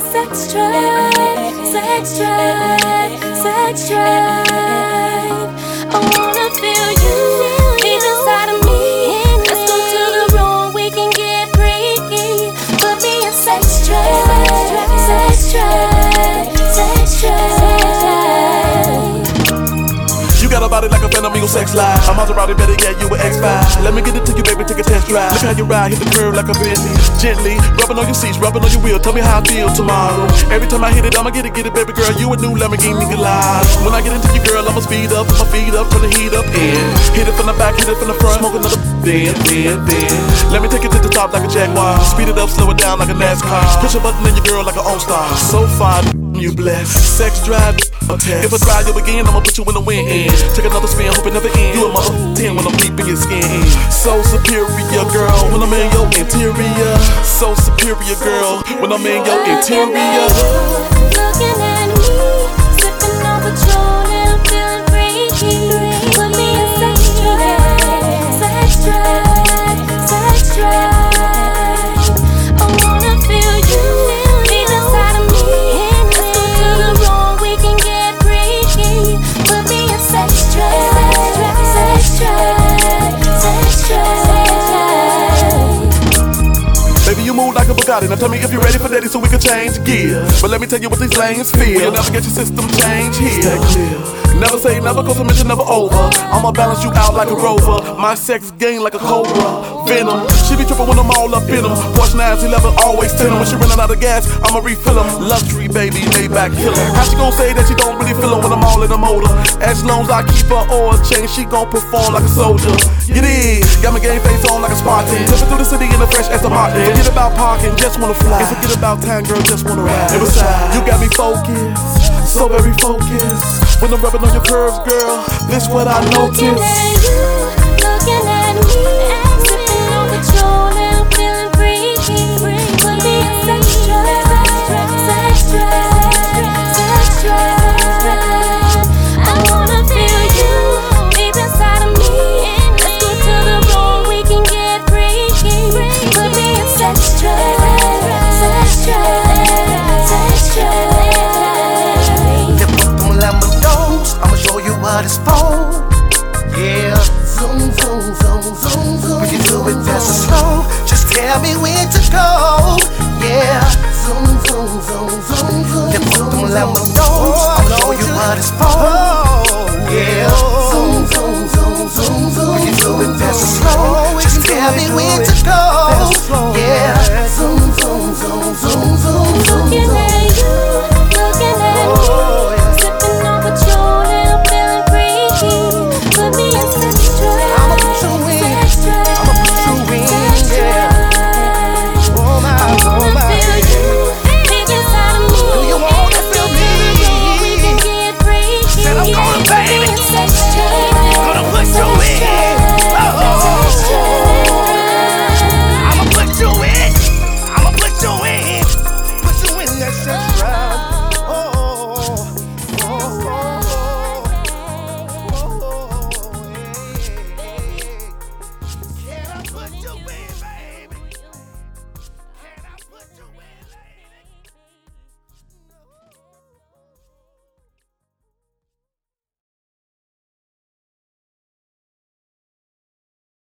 sex drive, sex drive, sex drive. Sex life. I'm Maserati, better yet, you an X5. Let me get it to you, baby, take a test drive. Look how you ride, hit the curve like a Bentley. Gently, rubbing on your seats, rubbing on your wheel. Tell me how I feel tomorrow. Every time I hit it, I'ma get it, get it, baby girl. You a new Lamborghini Gallardo. When I get into you, girl, I'ma speed up, my feet up, turn the heat up in. Hit it from the back, hit it from the front, smoke another then, then, then. Let me take it to the top like a Jaguar. Speed it up, slow it down like a NASCAR. Push a button in your girl like an All Star. So far, you blessed. Sex drive, a test. If I try you again, I'ma put you in the wind. Take another spin, hope it never ends. You a mother 10 when I'm deep in your skin. So superior, girl, when I'm in your interior. So superior, girl, when I'm in your oh, interior. A Now tell me if you're ready for daddy so we can change gears. But let me tell you what these lanes feel. You'll never get your system change here. Stay clear. Never say never, cause the mission never over. I'ma balance you out like a rover. My sex game like a cobra. Venom. She be tripping when I'm all up in them. Porsche 911 always thin 'em. When she running out of gas, I'ma refill. Luxury, baby, Maybach killer. How she gon' say that she don't really feel 'em when I'm all in the motor? As long as I keep her oil chain, she gon' perform like a soldier. Get in. Got my game face on like a Spartan. Tipping through the city in the fresh Aston Martin. Forget about parking, just wanna fly. And forget about time, girl, just wanna ride. And besides, you got me focused, so very focused. When I'm rubbing on your curves, girl, this what I notice. me where to go. Yeah. Zoom, zoom, zoom, zoom, zoom. Then put them lemon doors. I know you are this phone.